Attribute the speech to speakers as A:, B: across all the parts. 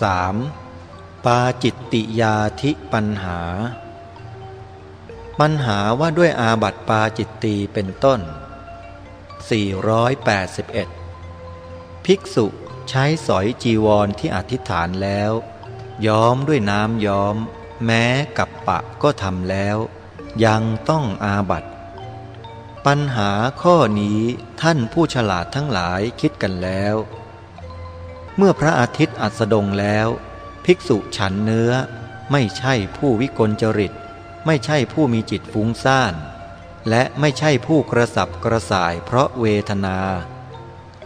A: 3. ปาจิตติยาธิปัญหา ปัญหาว่าด้วยอาบัติปาจิตตีเป็นต้น 481 ภิกษุใช้สอยจีวรที่อธิษฐานแล้ว ย้อมด้วยน้ำย้อม แม้กับปะก็ทำแล้ว ยังต้องอาบัติปัญหาข้อนี้ท่านผู้ฉลาดทั้งหลายคิดกันแล้ว เมื่อพระอาทิตย์อัสดงแล้ว ภิกษุฉันเนื้อ ไม่ใช่ผู้วิกลจริต ไม่ใช่ผู้มีจิตฟุ้งซ่าน และไม่ใช่ผู้กระสับกระส่ายเพราะเวทนา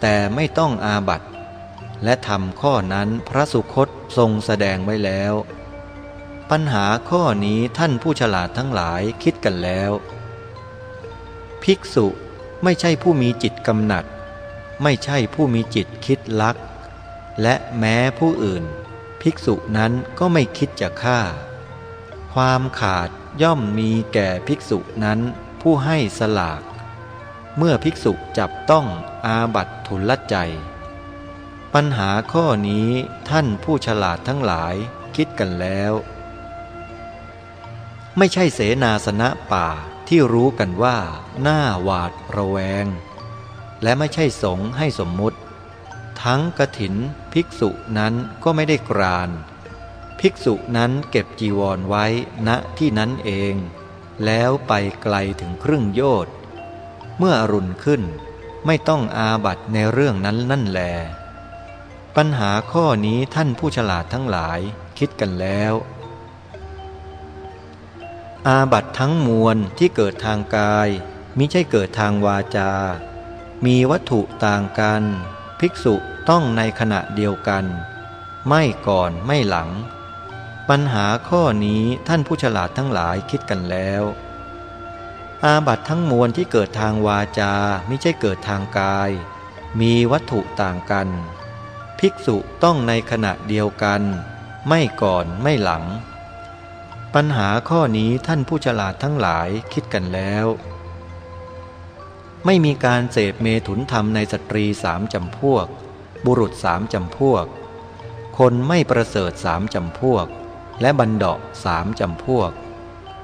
A: แต่ไม่ต้องอาบัตและทำข้อนั้นพระสุคตทรงแสดงไว้แล้ว ปัญหาข้อนี้ท่านผู้ฉลาดทั้งหลายคิดกันแล้ว ภิกษุไม่ใช่ผู้มีจิตกำหนัด ไม่ใช่ผู้มีจิตคิดลัก และแม้ผู้อื่น ภิกษุนั้นก็ไม่คิดจะฆ่า ความขาดย่อมมีแก่ภิกษุนั้นผู้ให้สลาก เมื่อภิกษุจับต้องอาบัตทุลใจ ปัญหาข้อนี้ท่านผู้ฉลาดทั้งหลายคิดกันแล้ว ไม่ใช่เสนาสนะป่าที่รู้กันว่าหน้าหวาดระแวง และไม่ใช่สงให้สมมุติ ทั้งกระถิน ภิกษุนั้นก็ไม่ได้กราน ภิกษุนั้นเก็บจีวรไว้ณที่นั้นเอง แล้วไปไกลถึงครึ่งโยชน์เมื่ออรุณขึ้นไม่ต้องอาบัตในเรื่องนั้นนั่นแล ปัญหาข้อนี้ท่านผู้ฉลาดทั้งหลายคิดกันแล้ว อาบัตทั้งมวลที่เกิดทางกายมิใช่เกิดทางวาจา มีวัตถุต่างกัน ภิกษุต้องในขณะเดียวกัน ไม่ก่อนไม่หลัง ปัญหาข้อนี้ท่านผู้ฉลาดทั้งหลายคิดกันแล้ว อาบัตทั้งมวลที่เกิดทางวาจาไม่ใช่เกิดทางกาย มีวัตถุต่างกัน ภิกษุต้องในขณะเดียวกัน ไม่ก่อนไม่หลัง ปัญหาข้อนี้ท่านผู้ฉลาดทั้งหลายคิดกันแล้ว ไม่มีการเสพเมถุนธรรมในสตรีสามจำพวก บุรุษสามจำพวก คนไม่ประเสริฐสามจำพวก และบันดาสามจำพวก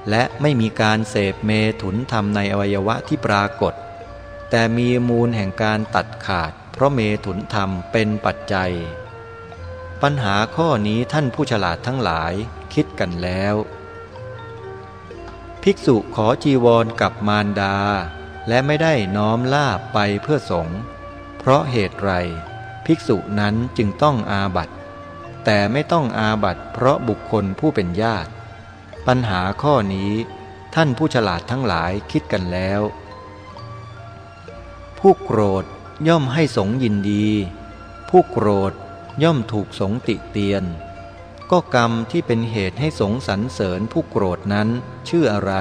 A: และไม่มีการเสพเมถุนธรรมในอวัยวะที่ปรากฏ แต่มีมูลแห่งการตัดขาด เพราะเมถุนธรรมเป็นปัจจัย ปัญหาข้อนี้ท่านผู้ฉลาดทั้งหลายคิดกันแล้ว ภิกษุขอจีวรกับมารดา และไม่ได้น้อมลาบไปเพื่อสงเพราะเหตุไร ภิกษุนั้นจึงต้องอาบัตแต่ไม่ต้องอาบัตเพราะบุคคลผู้เป็นญาติ ปัญหาข้อนี้ท่านผู้ฉลาดทั้งหลายคิดกันแล้ว ผู้โกรธย่อมให้สงยินดี ผู้โกรธย่อมถูกสงติเตียน ก็กรรมที่เป็นเหตุให้สงสรรเสริญผู้โกรธนั้นชื่ออะไร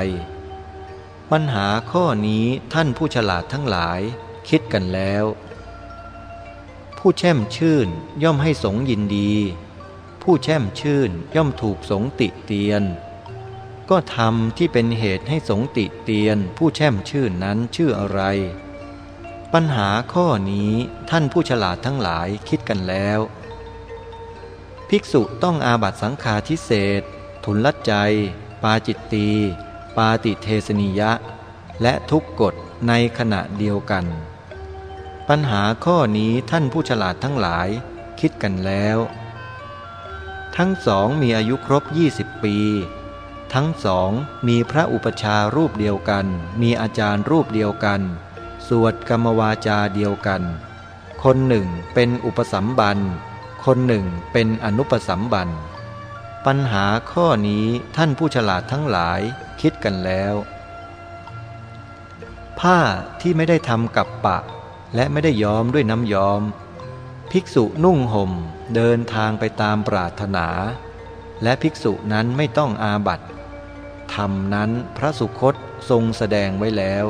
A: ปัญหาข้อนี้ท่านผู้ฉลาดทั้งหลาย คิดกันแล้ว ผู้แช่มชื่นย่อมให้สงยินดี ผู้แช่มชื่นย่อมถูกสงติเตียน ก็ทำที่เป็นเหตุให้สงติเตียน ผู้แช่มชื่นนั้นชื่ออะไร ปัญหาข้อนี้ท่านผู้ฉลาดทั้งหลายคิดกันแล้ว ภิกษุต้องอาบัตสังฆาทิเศษทุนลัดใจ ปาจิตตี ปาติเทสนิยะ และทุกกฎในขณะเดียวกัน ปัญหาข้อนี้ท่านผู้ฉลาดทั้งหลายคิดกันแล้ว ทั้งสองมีอายุครบ 20 ปี ทั้งสองมีพระอุปชารูปเดียวกัน มีอาจารย์รูปเดียวกัน สวดกรรมวาจาเดียวกัน คนหนึ่งเป็นอุปสัมบัน คนหนึ่งเป็นอนุปสัมบัน ปัญหาข้อนี้ท่านผู้ฉลาดทั้งหลายคิดกันแล้ว ผ้าที่ไม่ได้ทำกับปะ และไม่ได้ย้อมด้วยน้ำย้อม ภิกษุนุ่งห่มเดินทางไปตามปรารถนา และภิกษุนั้นไม่ต้องอาบัตธรรมนั้นพระสุคตทรงแสดงไว้แล้ว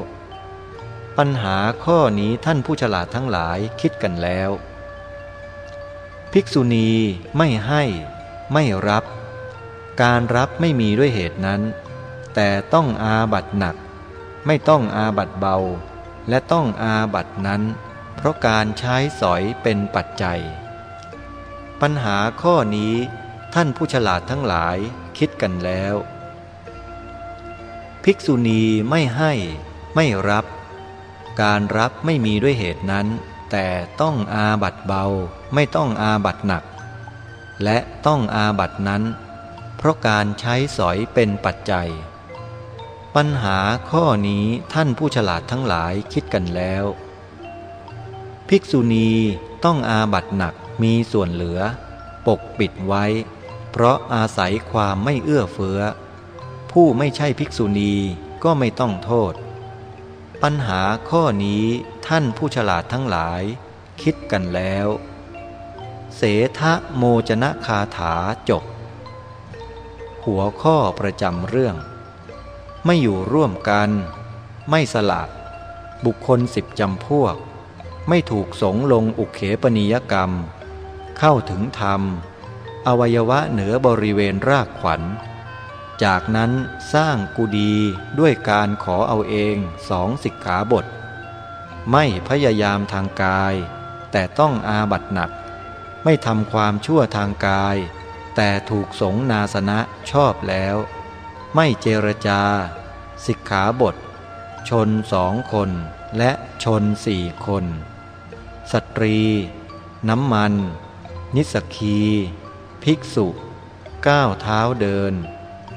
A: ปัญหาข้อนี้ท่านผู้ฉลาดทั้งหลายคิดกันแล้ว ภิกษุณีไม่ให้ไม่รับ การรับไม่มีด้วยเหตุนั้น แต่ต้องอาบัตหนัก ไม่ต้องอาบัตเบา และต้องอาบัตนั้น เพราะการใช้สอยเป็นปัจจัย ปัญหาข้อนี้ท่านผู้ฉลาดทั้งหลายคิดกันแล้ว ภิกษุณีไม่ให้ไม่รับ การรับไม่มีด้วยเหตุนั้น แต่ต้องอาบัตเบา ไม่ต้องอาบัตหนัก และต้องอาบัตนั้น เพราะการใช้สอยเป็นปัจจัย ปัญหาข้อนี้ท่านผู้ฉลาดทั้งหลายคิดกันแล้ว ภิกษุณีต้องอาบัตหนักมีส่วนเหลือ ปกปิดไว้ เพราะอาศัยความไม่เอื้อเฟื้อ ผู้ไม่ใช่ภิกษุณีก็ไม่ต้องโทษ ปัญหาข้อนี้ท่านผู้ฉลาดทั้งหลาย คิดกันแล้ว เสทะโมจนะคาถาจบ หัวข้อประจำเรื่อง ไม่อยู่ร่วมกัน ไม่สละบุคคลสิบจำพวก ไม่ถูกสงลงอุเขปนิยกรรม เข้าถึงธรรม อวัยวะเหนือบริเวณรากขวัญ จากนั้นสร้างกุดีด้วยการขอเอาเองสองสิกขาบท ไม่พยายามทางกาย แต่ต้องอาบัตหนัก ไม่ทำความชั่วทางกาย แต่ถูกสงนาสนะชอบแล้ว ไม่เจรจา สิกขาบท ชนสองคนและชนสี่คน สตรี น้ำมัน นิสกี ภิกษุ ก้าวเท้าเดิน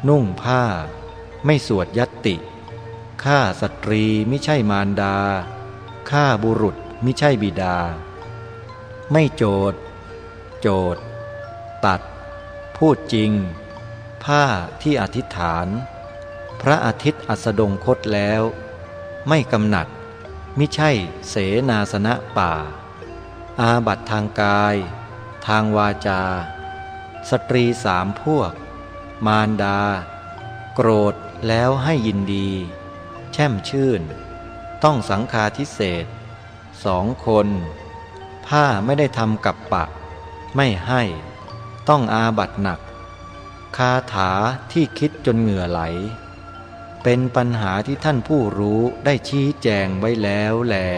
A: นุ่งผ้า ไม่สวดยัตติฆ่าสตรีไม่ใช่มารดาฆ่าบุรุษไม่ใช่บิดา ไม่โจด โจด ตัด พูดจริง ผ้าที่อธิษฐาน พระอาทิตย์อัสดงคตแล้ว ไม่กำหนัด มิใช่เสนาสนะป่า อาบัตทางกาย ทางวาจา สตรีสามพวก มารดา โกรธแล้วให้ยินดี แช่มชื่น ต้องสังฆาทิเศษสองคน ผ้าไม่ได้ทำกับปะ ไม่ให้ ต้องอาบัตหนัก คาถาที่คิดจนเหงื่อไหล เป็นปัญหาที่ท่านผู้รู้ได้ชี้แจงไว้แล้วแหละ